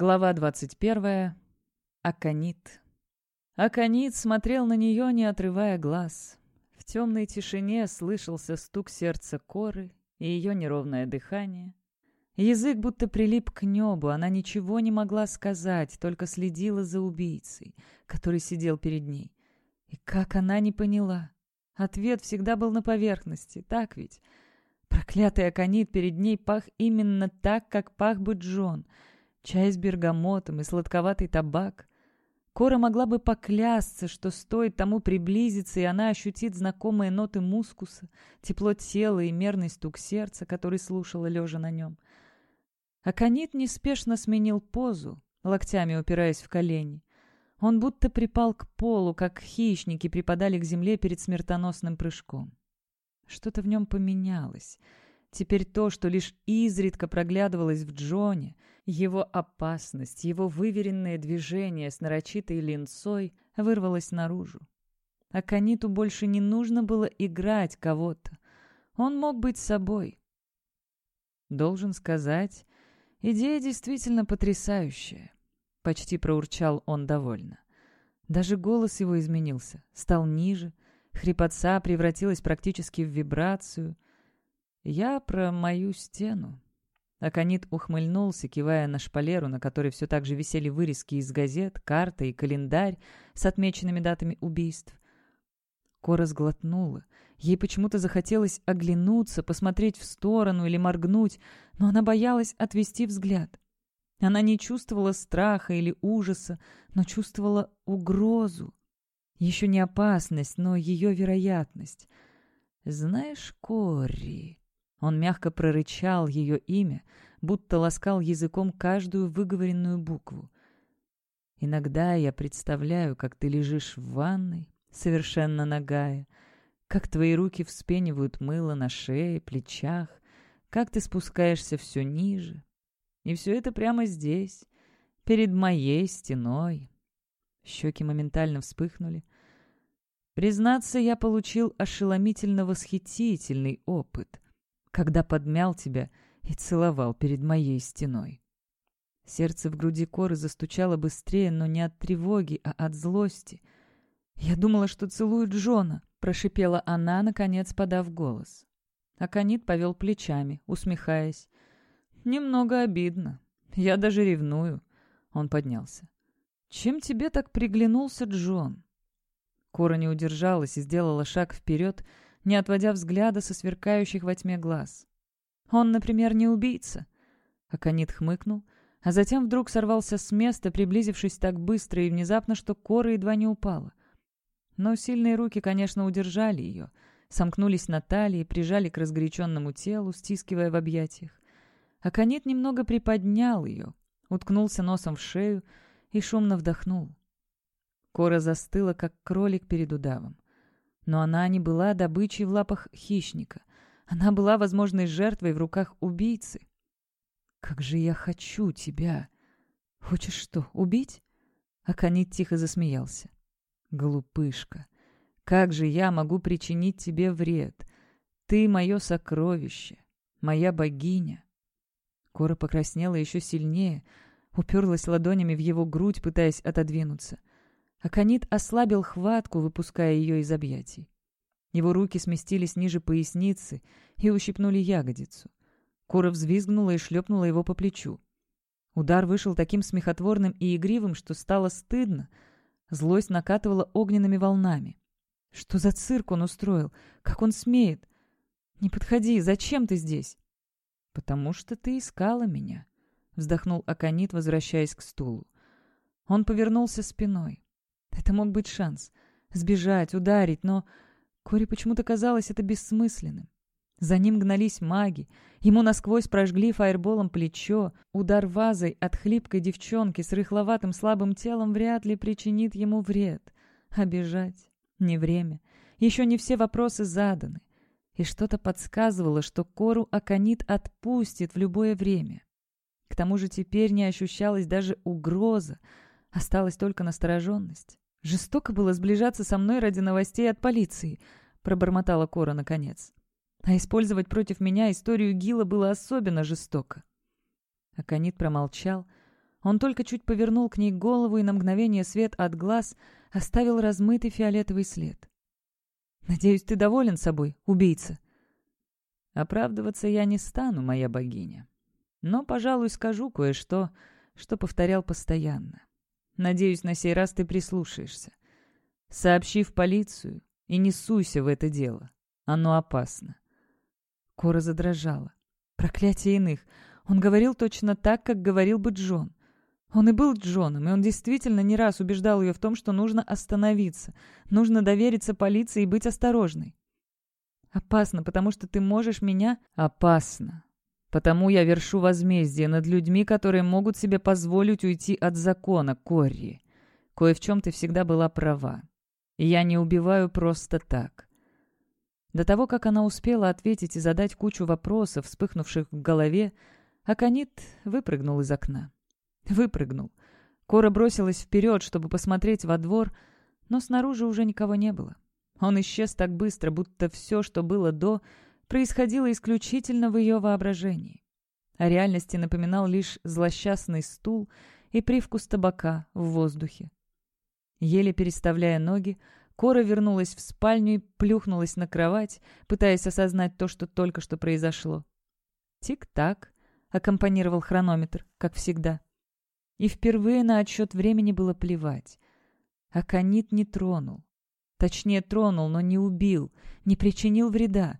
Глава 21. Аконит. Аконит смотрел на нее, не отрывая глаз. В темной тишине слышался стук сердца коры и ее неровное дыхание. Язык будто прилип к небу, она ничего не могла сказать, только следила за убийцей, который сидел перед ней. И как она не поняла? Ответ всегда был на поверхности, так ведь? Проклятый аконит перед ней пах именно так, как пах бы Джон — Чай с бергамотом и сладковатый табак. Кора могла бы поклясться, что стоит тому приблизиться, и она ощутит знакомые ноты мускуса, тепло тела и мерный стук сердца, который слушала, лежа на нем. Аконит неспешно сменил позу, локтями упираясь в колени. Он будто припал к полу, как хищники припадали к земле перед смертоносным прыжком. Что-то в нем поменялось. Теперь то, что лишь изредка проглядывалось в Джоне — его опасность, его выверенные движения с нарочитой линцой вырвалось наружу. А Каниту больше не нужно было играть кого-то. Он мог быть собой. Должен сказать, идея действительно потрясающая. Почти проурчал он довольно. Даже голос его изменился, стал ниже, хрипотца превратилась практически в вибрацию. Я про мою стену. Аконит ухмыльнулся, кивая на шпалеру, на которой все так же висели вырезки из газет, карта и календарь с отмеченными датами убийств. Кора сглотнула. Ей почему-то захотелось оглянуться, посмотреть в сторону или моргнуть, но она боялась отвести взгляд. Она не чувствовала страха или ужаса, но чувствовала угрозу. Еще не опасность, но ее вероятность. «Знаешь, Кори...» Он мягко прорычал ее имя, будто ласкал языком каждую выговоренную букву. «Иногда я представляю, как ты лежишь в ванной, совершенно нагая, как твои руки вспенивают мыло на шее, плечах, как ты спускаешься все ниже. И все это прямо здесь, перед моей стеной». Щеки моментально вспыхнули. Признаться, я получил ошеломительно восхитительный опыт — когда подмял тебя и целовал перед моей стеной. Сердце в груди коры застучало быстрее, но не от тревоги, а от злости. «Я думала, что целую Джона», — прошипела она, наконец подав голос. Аконит повел плечами, усмехаясь. «Немного обидно. Я даже ревную». Он поднялся. «Чем тебе так приглянулся Джон?» Кора не удержалась и сделала шаг вперед, — не отводя взгляда со сверкающих во тьме глаз. «Он, например, не убийца». Аконит хмыкнул, а затем вдруг сорвался с места, приблизившись так быстро и внезапно, что кора едва не упала. Но сильные руки, конечно, удержали ее, сомкнулись на талии, прижали к разгоряченному телу, стискивая в объятиях. Аконит немного приподнял ее, уткнулся носом в шею и шумно вдохнул. Кора застыла, как кролик перед удавом. Но она не была добычей в лапах хищника. Она была возможной жертвой в руках убийцы. «Как же я хочу тебя!» «Хочешь что, убить?» Аконит тихо засмеялся. «Глупышка, как же я могу причинить тебе вред? Ты мое сокровище, моя богиня». Кора покраснела еще сильнее, уперлась ладонями в его грудь, пытаясь отодвинуться. Аконит ослабил хватку, выпуская ее из объятий. Его руки сместились ниже поясницы и ущипнули ягодицу. Кора взвизгнула и шлепнула его по плечу. Удар вышел таким смехотворным и игривым, что стало стыдно. Злость накатывала огненными волнами. Что за цирк он устроил? Как он смеет? «Не подходи, зачем ты здесь?» «Потому что ты искала меня», — вздохнул Аконит, возвращаясь к стулу. Он повернулся спиной. Это мог быть шанс. Сбежать, ударить, но... Кори почему-то казалось это бессмысленным. За ним гнались маги. Ему насквозь прожгли фаерболом плечо. Удар вазой от хлипкой девчонки с рыхловатым слабым телом вряд ли причинит ему вред. А? Не время. Еще не все вопросы заданы. И что-то подсказывало, что Кору Аконит отпустит в любое время. К тому же теперь не ощущалась даже угроза, осталась только настороженность. «Жестоко было сближаться со мной ради новостей от полиции», — пробормотала Кора наконец. «А использовать против меня историю Гила было особенно жестоко». Аконит промолчал. Он только чуть повернул к ней голову, и на мгновение свет от глаз оставил размытый фиолетовый след. «Надеюсь, ты доволен собой, убийца?» «Оправдываться я не стану, моя богиня. Но, пожалуй, скажу кое-что, что повторял постоянно. Надеюсь, на сей раз ты прислушаешься. Сообщи в полицию и не суйся в это дело. Оно опасно». Кора задрожала. Проклятие иных. Он говорил точно так, как говорил бы Джон. Он и был Джоном, и он действительно не раз убеждал ее в том, что нужно остановиться, нужно довериться полиции и быть осторожной. «Опасно, потому что ты можешь меня...» «Опасно. Потому я вершу возмездие над людьми, которые могут себе позволить уйти от закона, Корри. Кое в чем ты всегда была права. И я не убиваю просто так». До того, как она успела ответить и задать кучу вопросов, вспыхнувших в голове, Аконит выпрыгнул из окна. Выпрыгнул. Кора бросилась вперед, чтобы посмотреть во двор, но снаружи уже никого не было. Он исчез так быстро, будто все, что было до, происходило исключительно в ее воображении. О реальности напоминал лишь злосчастный стул и привкус табака в воздухе. Еле переставляя ноги, Кора вернулась в спальню и плюхнулась на кровать, пытаясь осознать то, что только что произошло. «Тик-так», — аккомпанировал хронометр, как всегда. И впервые на отсчет времени было плевать. Аконит не тронул. Точнее, тронул, но не убил, не причинил вреда.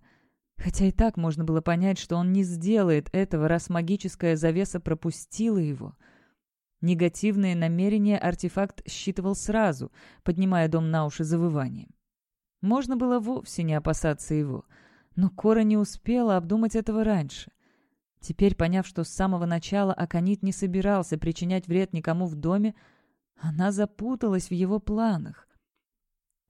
Хотя и так можно было понять, что он не сделает этого, раз магическая завеса пропустила его. Негативные намерения артефакт считывал сразу, поднимая дом на уши завыванием. Можно было вовсе не опасаться его, но Кора не успела обдумать этого раньше. Теперь, поняв, что с самого начала Аконит не собирался причинять вред никому в доме, она запуталась в его планах.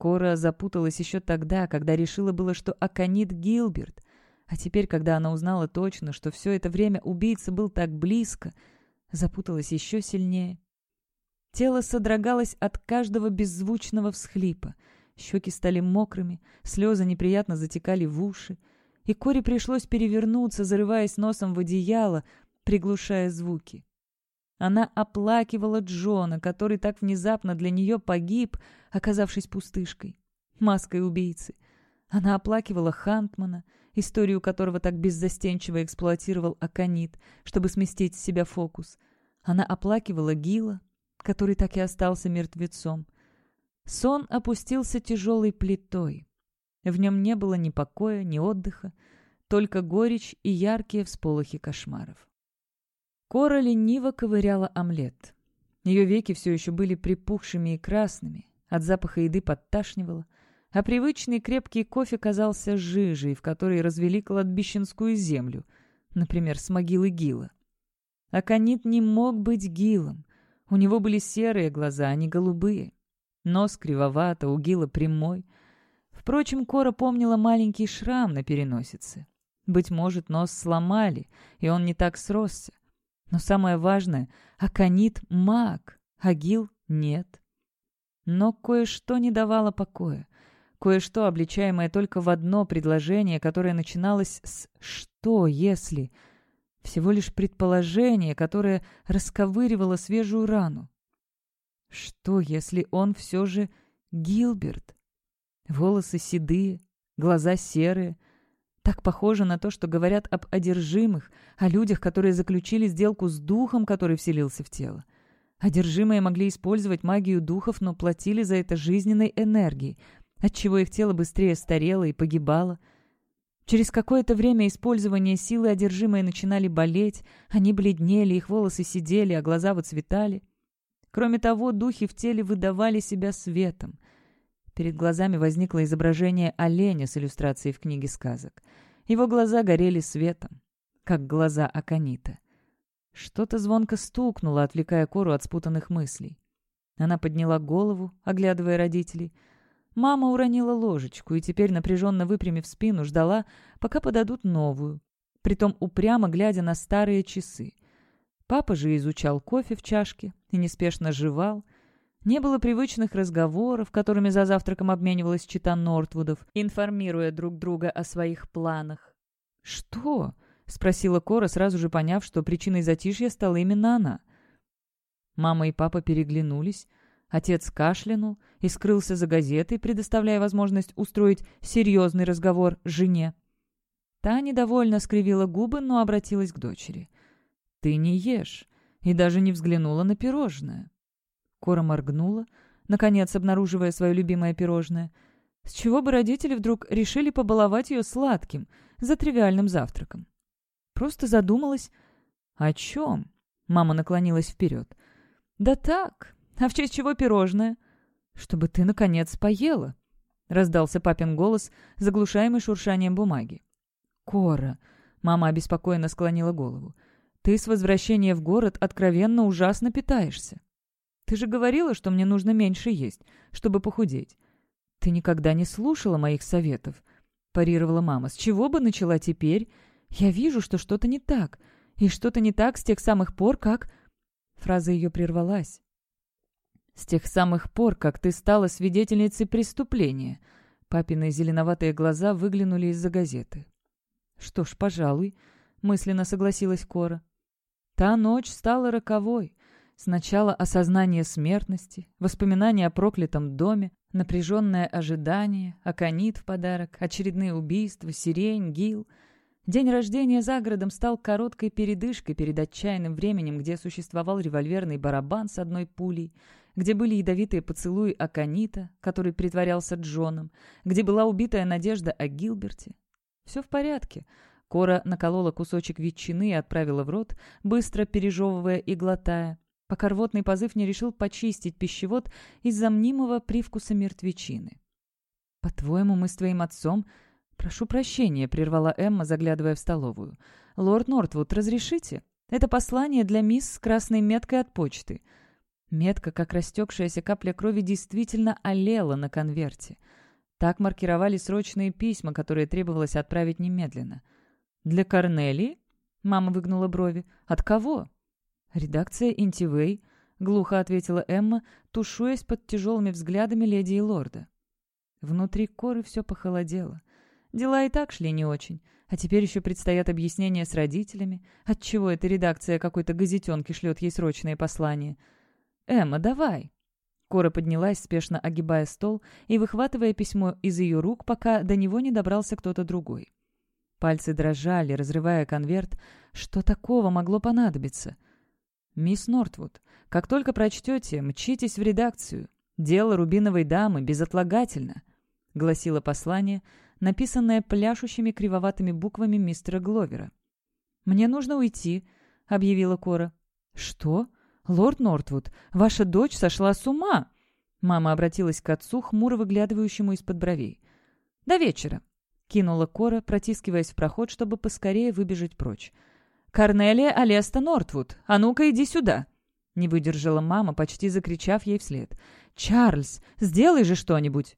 Кора запуталась еще тогда, когда решила было, что Аконит Гилберт, а теперь, когда она узнала точно, что все это время убийца был так близко, запуталась еще сильнее. Тело содрогалось от каждого беззвучного всхлипа. Щеки стали мокрыми, слезы неприятно затекали в уши и Коре пришлось перевернуться, зарываясь носом в одеяло, приглушая звуки. Она оплакивала Джона, который так внезапно для нее погиб, оказавшись пустышкой, маской убийцы. Она оплакивала Хантмана, историю которого так беззастенчиво эксплуатировал Аконит, чтобы сместить с себя фокус. Она оплакивала Гила, который так и остался мертвецом. Сон опустился тяжелой плитой. В нем не было ни покоя, ни отдыха, только горечь и яркие всполохи кошмаров. Кора лениво ковыряла омлет. Ее веки все еще были припухшими и красными, от запаха еды подташнивало, а привычный крепкий кофе казался жижей, в которой развели кладбищенскую землю, например, с могилы Гила. Аконит не мог быть Гилом. У него были серые глаза, а не голубые. Нос кривовато, у Гила прямой — Впрочем, Кора помнила маленький шрам на переносице. Быть может, нос сломали, и он не так сросся. Но самое важное — Аконит — маг, а Гил — нет. Но кое-что не давало покоя. Кое-что, обличаемое только в одно предложение, которое начиналось с «что, если?», всего лишь предположение, которое расковыривало свежую рану. Что, если он все же Гилберт? Волосы седые, глаза серые. Так похоже на то, что говорят об одержимых, о людях, которые заключили сделку с духом, который вселился в тело. Одержимые могли использовать магию духов, но платили за это жизненной энергией, отчего их тело быстрее старело и погибало. Через какое-то время использования силы одержимые начинали болеть, они бледнели, их волосы сидели, а глаза выцветали. Кроме того, духи в теле выдавали себя светом — Перед глазами возникло изображение оленя с иллюстрацией в книге сказок. Его глаза горели светом, как глаза Аконита. Что-то звонко стукнуло, отвлекая Кору от спутанных мыслей. Она подняла голову, оглядывая родителей. Мама уронила ложечку и теперь, напряженно выпрямив спину, ждала, пока подадут новую, притом упрямо глядя на старые часы. Папа же изучал кофе в чашке и неспешно жевал — не было привычных разговоров, которыми за завтраком обменивалась чита Нортвудов, информируя друг друга о своих планах. «Что?» — спросила Кора, сразу же поняв, что причиной затишья стала именно она. Мама и папа переглянулись. Отец кашлянул и скрылся за газетой, предоставляя возможность устроить серьезный разговор жене. Та недовольно скривила губы, но обратилась к дочери. «Ты не ешь и даже не взглянула на пирожное». Кора моргнула, наконец обнаруживая свое любимое пирожное. С чего бы родители вдруг решили побаловать ее сладким, за тривиальным завтраком? Просто задумалась. «О чем?» Мама наклонилась вперед. «Да так. А в честь чего пирожное?» «Чтобы ты, наконец, поела», — раздался папин голос, заглушаемый шуршанием бумаги. «Кора», — мама обеспокоенно склонила голову, — «ты с возвращения в город откровенно ужасно питаешься. Ты же говорила, что мне нужно меньше есть, чтобы похудеть. Ты никогда не слушала моих советов», — парировала мама. «С чего бы начала теперь? Я вижу, что что-то не так, и что-то не так с тех самых пор, как...» Фраза ее прервалась. «С тех самых пор, как ты стала свидетельницей преступления». Папины зеленоватые глаза выглянули из-за газеты. «Что ж, пожалуй», — мысленно согласилась Кора. Та ночь стала роковой. Сначала осознание смертности, воспоминания о проклятом доме, напряженное ожидание, аконит в подарок, очередные убийства, сирень, гил — День рождения за городом стал короткой передышкой перед отчаянным временем, где существовал револьверный барабан с одной пулей, где были ядовитые поцелуи Аканита, который притворялся Джоном, где была убитая надежда о Гилберте. Все в порядке. Кора наколола кусочек ветчины и отправила в рот, быстро пережевывая и глотая, пока рвотный позыв не решил почистить пищевод из-за мнимого привкуса мертвечины. «По-твоему, мы с твоим отцом «Прошу прощения», — прервала Эмма, заглядывая в столовую. «Лорд Нортвуд, разрешите? Это послание для мисс с красной меткой от почты». Метка, как растекшаяся капля крови, действительно олела на конверте. Так маркировали срочные письма, которые требовалось отправить немедленно. «Для Корнелии?» — мама выгнула брови. «От кого?» «Редакция Интивей», — глухо ответила Эмма, тушуясь под тяжелыми взглядами леди и лорда. Внутри коры все похолодело. Дела и так шли не очень. А теперь еще предстоят объяснения с родителями. Отчего эта редакция какой-то газетенки шлет ей срочные послания? «Эмма, давай!» Кора поднялась, спешно огибая стол и выхватывая письмо из ее рук, пока до него не добрался кто-то другой. Пальцы дрожали, разрывая конверт. Что такого могло понадобиться? «Мисс Нортвуд, как только прочтете, мчитесь в редакцию. Дело рубиновой дамы безотлагательно», — гласило послание, написанное пляшущими кривоватыми буквами мистера Гловера. «Мне нужно уйти», — объявила Кора. «Что? Лорд Нортвуд, ваша дочь сошла с ума!» Мама обратилась к отцу, хмуро выглядывающему из-под бровей. «До вечера», — кинула Кора, протискиваясь в проход, чтобы поскорее выбежать прочь. «Корнелия Алеста Нортвуд, а ну-ка иди сюда!» Не выдержала мама, почти закричав ей вслед. «Чарльз, сделай же что-нибудь!»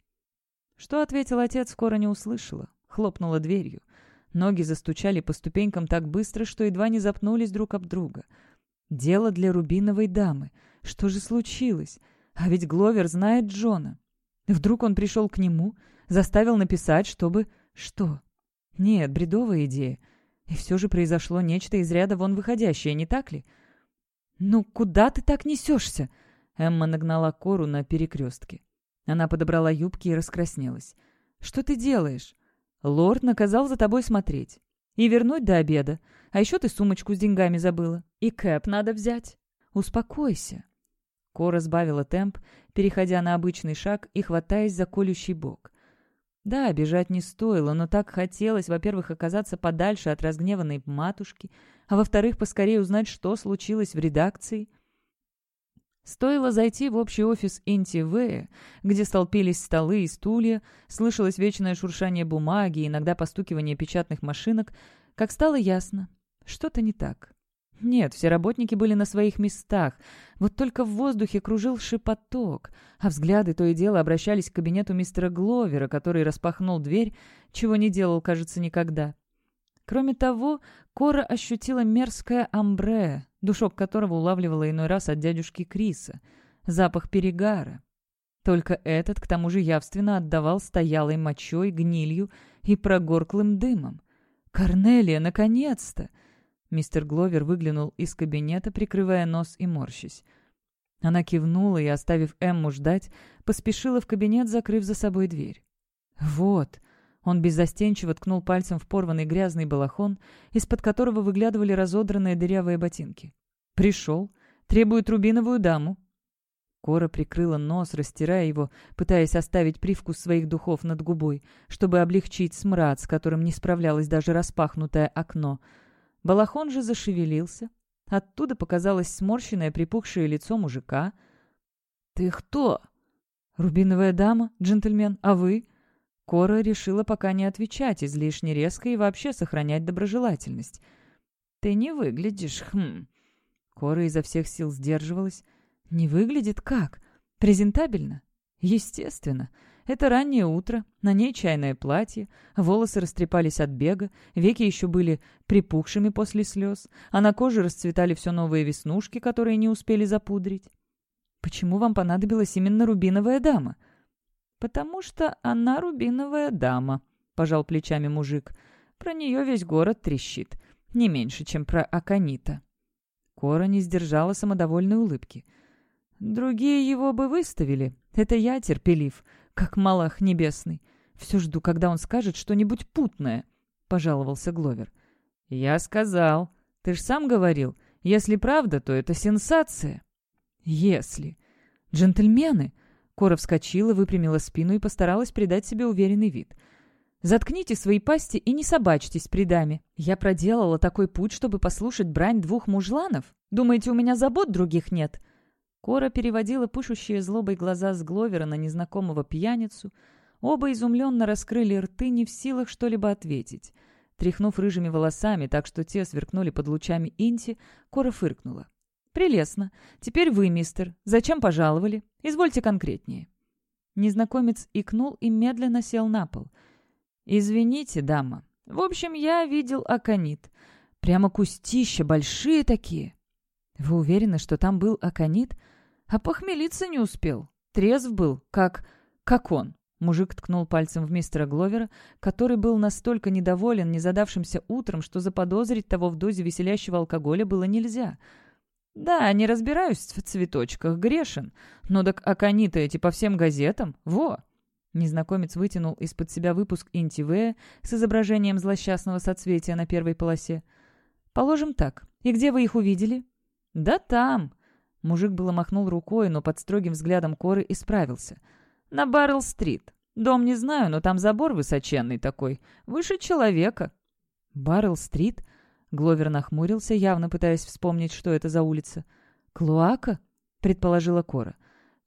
Что ответил отец, скоро не услышала. Хлопнула дверью. Ноги застучали по ступенькам так быстро, что едва не запнулись друг об друга. Дело для рубиновой дамы. Что же случилось? А ведь Гловер знает Джона. Вдруг он пришел к нему, заставил написать, чтобы... Что? Нет, бредовая идея. И все же произошло нечто из ряда вон выходящее, не так ли? «Ну, куда ты так несешься?» Эмма нагнала Кору на перекрестке. Она подобрала юбки и раскраснелась. «Что ты делаешь?» «Лорд наказал за тобой смотреть. И вернуть до обеда. А еще ты сумочку с деньгами забыла. И кэп надо взять. Успокойся». Кора сбавила темп, переходя на обычный шаг и хватаясь за колющий бок. Да, бежать не стоило, но так хотелось, во-первых, оказаться подальше от разгневанной матушки, а во-вторых, поскорее узнать, что случилось в редакции — Стоило зайти в общий офис Интивея, где столпились столы и стулья, слышалось вечное шуршание бумаги иногда постукивание печатных машинок, как стало ясно, что-то не так. Нет, все работники были на своих местах, вот только в воздухе кружил шепоток, а взгляды то и дело обращались к кабинету мистера Гловера, который распахнул дверь, чего не делал, кажется, никогда. Кроме того, Кора ощутила мерзкое амбре, душок которого улавливала иной раз от дядюшки Криса, запах перегара. Только этот, к тому же, явственно отдавал стоялой мочой, гнилью и прогорклым дымом. «Корнелия, наконец-то!» Мистер Гловер выглянул из кабинета, прикрывая нос и морщись. Она кивнула и, оставив Эмму ждать, поспешила в кабинет, закрыв за собой дверь. «Вот!» Он беззастенчиво ткнул пальцем в порванный грязный балахон, из-под которого выглядывали разодранные дырявые ботинки. «Пришел. Требует рубиновую даму». Кора прикрыла нос, растирая его, пытаясь оставить привкус своих духов над губой, чтобы облегчить смрад, с которым не справлялось даже распахнутое окно. Балахон же зашевелился. Оттуда показалось сморщенное припухшее лицо мужика. «Ты кто?» «Рубиновая дама, джентльмен, а вы?» Кора решила пока не отвечать излишне резко и вообще сохранять доброжелательность. «Ты не выглядишь, хм...» Кора изо всех сил сдерживалась. «Не выглядит как? Презентабельно?» «Естественно. Это раннее утро, на ней чайное платье, волосы растрепались от бега, веки еще были припухшими после слез, а на коже расцветали все новые веснушки, которые не успели запудрить. Почему вам понадобилась именно рубиновая дама?» «Потому что она рубиновая дама», — пожал плечами мужик. «Про нее весь город трещит. Не меньше, чем про Аконита». Кора не сдержала самодовольной улыбки. «Другие его бы выставили. Это я терпелив, как малах небесный. Все жду, когда он скажет что-нибудь путное», — пожаловался Гловер. «Я сказал. Ты ж сам говорил. Если правда, то это сенсация». «Если. Джентльмены, Кора вскочила, выпрямила спину и постаралась придать себе уверенный вид. «Заткните свои пасти и не собачьтесь при даме. Я проделала такой путь, чтобы послушать брань двух мужланов? Думаете, у меня забот других нет?» Кора переводила пышущие злобой глаза с Гловера на незнакомого пьяницу. Оба изумленно раскрыли рты, не в силах что-либо ответить. Тряхнув рыжими волосами, так что те сверкнули под лучами Инти, Кора фыркнула. «Прелестно. Теперь вы, мистер. Зачем пожаловали? Извольте конкретнее». Незнакомец икнул и медленно сел на пол. «Извините, дама. В общем, я видел аконит. Прямо кустища, большие такие». «Вы уверены, что там был аконит?» «А похмелиться не успел. Трезв был, как... как он». Мужик ткнул пальцем в мистера Гловера, который был настолько недоволен незадавшимся утром, что заподозрить того в дозе веселящего алкоголя было нельзя — «Да, не разбираюсь в цветочках, грешен. Но так акониты эти по всем газетам. Во!» Незнакомец вытянул из-под себя выпуск Интивея с изображением злосчастного соцветия на первой полосе. «Положим так. И где вы их увидели?» «Да там!» Мужик было махнул рукой, но под строгим взглядом Коры исправился. «На Баррелл-стрит. Дом не знаю, но там забор высоченный такой. Выше человека». «Баррелл-стрит?» Гловер нахмурился, явно пытаясь вспомнить, что это за улица. «Клоака?» — предположила Кора.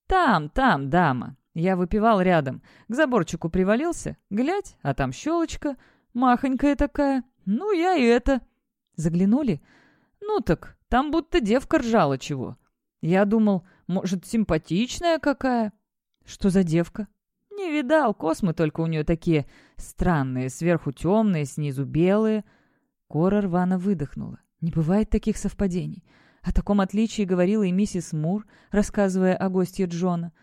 «Там, там, дама. Я выпивал рядом. К заборчику привалился. Глядь, а там щелочка. Махонькая такая. Ну, я и это...» «Заглянули?» «Ну так, там будто девка ржала чего. Я думал, может, симпатичная какая?» «Что за девка?» «Не видал, космы только у нее такие странные, сверху темные, снизу белые». Кора рвано выдохнула. Не бывает таких совпадений. О таком отличии говорила и миссис Мур, рассказывая о гостье Джона.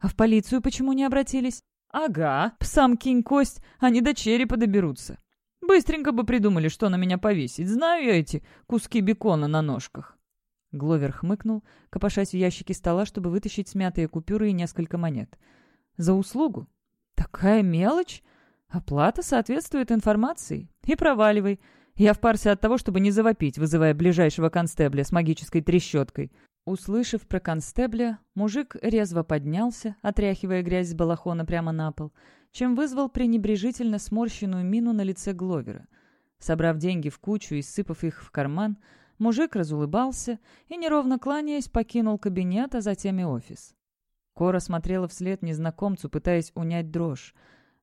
А в полицию почему не обратились? «Ага, псам кинь кость, они до черепа доберутся. Быстренько бы придумали, что на меня повесить. Знаю я эти куски бекона на ножках». Гловер хмыкнул, копошась в ящике стола, чтобы вытащить смятые купюры и несколько монет. «За услугу? Такая мелочь? Оплата соответствует информации. И проваливай. Я в парсе от того, чтобы не завопить, вызывая ближайшего констебля с магической трещоткой. Услышав про констебля, мужик резво поднялся, отряхивая грязь с балахона прямо на пол, чем вызвал пренебрежительно сморщенную мину на лице Гловера. Собрав деньги в кучу и сыпав их в карман, мужик разулыбался и, неровно кланяясь, покинул кабинет, а затем и офис. Кора смотрела вслед незнакомцу, пытаясь унять дрожь.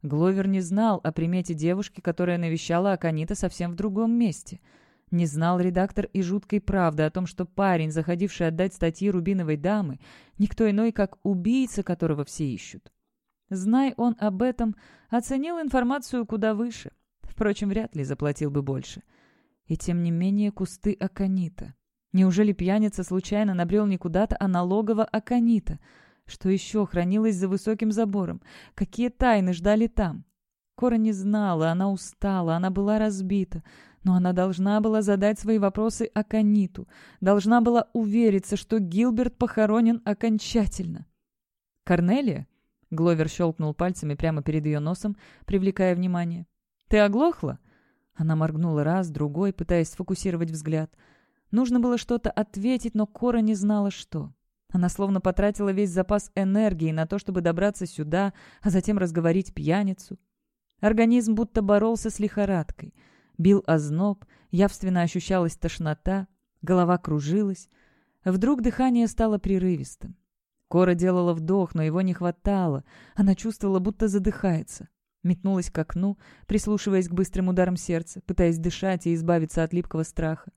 Гловер не знал о примете девушки, которая навещала Аканита совсем в другом месте. Не знал редактор и жуткой правды о том, что парень, заходивший отдать статьи Рубиновой дамы, никто иной, как убийца, которого все ищут. Знай он об этом, оценил информацию куда выше. Впрочем, вряд ли заплатил бы больше. И тем не менее кусты Аканита. Неужели пьяница случайно набрел не куда-то, а на Аканита — что еще хранилось за высоким забором? Какие тайны ждали там? Кора не знала, она устала, она была разбита. Но она должна была задать свои вопросы Акониту, должна была увериться, что Гилберт похоронен окончательно. «Корнелия?» — Гловер щелкнул пальцами прямо перед ее носом, привлекая внимание. «Ты оглохла?» Она моргнула раз, другой, пытаясь сфокусировать взгляд. Нужно было что-то ответить, но Кора не знала, что. Она словно потратила весь запас энергии на то, чтобы добраться сюда, а затем разговорить пьяницу. Организм будто боролся с лихорадкой. Бил озноб, явственно ощущалась тошнота, голова кружилась. Вдруг дыхание стало прерывистым. Кора делала вдох, но его не хватало. Она чувствовала, будто задыхается. Метнулась к окну, прислушиваясь к быстрым ударам сердца, пытаясь дышать и избавиться от липкого страха.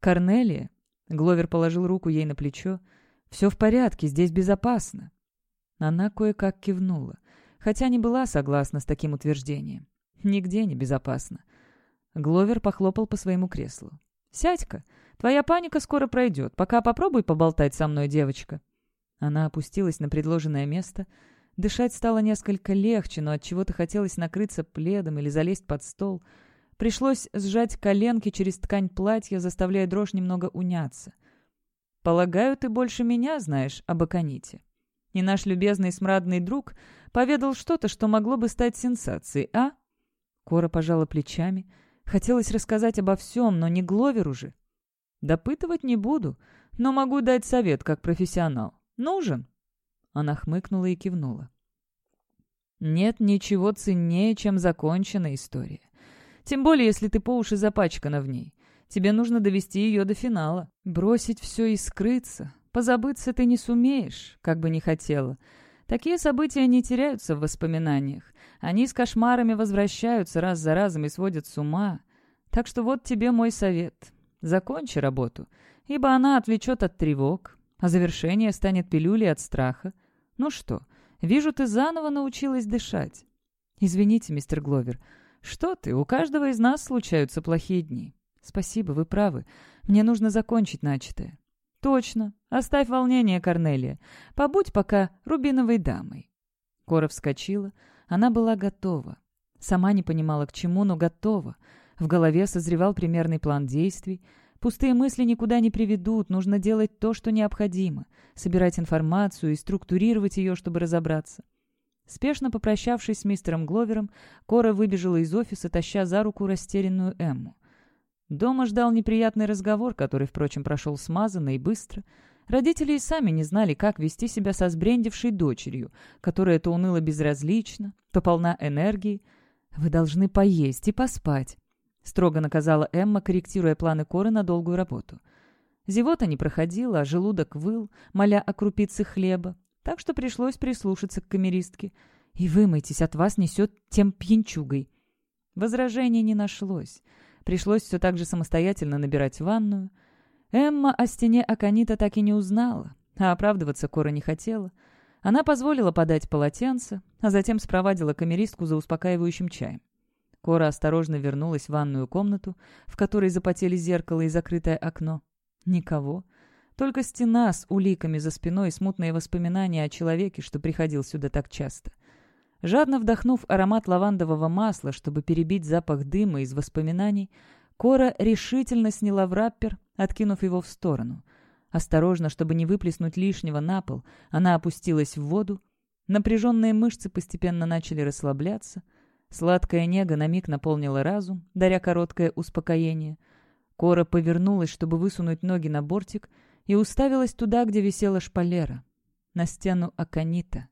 «Корнелия?» Гловер положил руку ей на плечо. «Все в порядке, здесь безопасно». Она кое-как кивнула, хотя не была согласна с таким утверждением. «Нигде не безопасно». Гловер похлопал по своему креслу. «Сядь-ка, твоя паника скоро пройдет. Пока попробуй поболтать со мной, девочка». Она опустилась на предложенное место. Дышать стало несколько легче, но от чего то хотелось накрыться пледом или залезть под стол. Пришлось сжать коленки через ткань платья, заставляя дрожь немного уняться. Полагаю, ты больше меня знаешь об Аконите. И наш любезный смрадный друг поведал что-то, что могло бы стать сенсацией, а?» Кора пожала плечами. Хотелось рассказать обо всем, но не Гловеру же. «Допытывать не буду, но могу дать совет как профессионал. Нужен?» Она хмыкнула и кивнула. «Нет ничего ценнее, чем законченная история. Тем более, если ты по уши запачкана в ней. Тебе нужно довести ее до финала. Бросить все и скрыться. Позабыться ты не сумеешь, как бы ни хотела. Такие события не теряются в воспоминаниях. Они с кошмарами возвращаются раз за разом и сводят с ума. Так что вот тебе мой совет. Закончи работу, ибо она отвлечет от тревог, а завершение станет пилюлей от страха. Ну что, вижу, ты заново научилась дышать. Извините, мистер Гловер. Что ты, у каждого из нас случаются плохие дни. «Спасибо, вы правы. Мне нужно закончить начатое». «Точно. Оставь волнение, Корнелия. Побудь пока рубиновой дамой». Кора вскочила. Она была готова. Сама не понимала, к чему, но готова. В голове созревал примерный план действий. Пустые мысли никуда не приведут, нужно делать то, что необходимо. Собирать информацию и структурировать ее, чтобы разобраться. Спешно попрощавшись с мистером Гловером, Кора выбежала из офиса, таща за руку растерянную Эмму. Дома ждал неприятный разговор, который, впрочем, прошел смазанно и быстро. Родители и сами не знали, как вести себя со сбрендившей дочерью, которая то уныло безразлична, то полна энергии. «Вы должны поесть и поспать», — строго наказала Эмма, корректируя планы Коры на долгую работу. Зевота не проходила, а желудок выл, моля о крупице хлеба, так что пришлось прислушаться к камеристке. «И вымойтесь, от вас несет тем пьянчугой». Возражений не нашлось. Пришлось все так же самостоятельно набирать ванную. Эмма о стене Аконита так и не узнала, а оправдываться Кора не хотела. Она позволила подать полотенце, а затем спровадила камеристку за успокаивающим чаем. Кора осторожно вернулась в ванную комнату, в которой запотели зеркало и закрытое окно. Никого. Только стена с уликами за спиной и смутные воспоминания о человеке, что приходил сюда так часто. Жадно вдохнув аромат лавандового масла, чтобы перебить запах дыма из воспоминаний, Кора решительно сняла враппер, откинув его в сторону. Осторожно, чтобы не выплеснуть лишнего на пол, она опустилась в воду. Напряженные мышцы постепенно начали расслабляться. Сладкая нега на миг наполнила разум, даря короткое успокоение. Кора повернулась, чтобы высунуть ноги на бортик, и уставилась туда, где висела шпалера. На стену Аканита.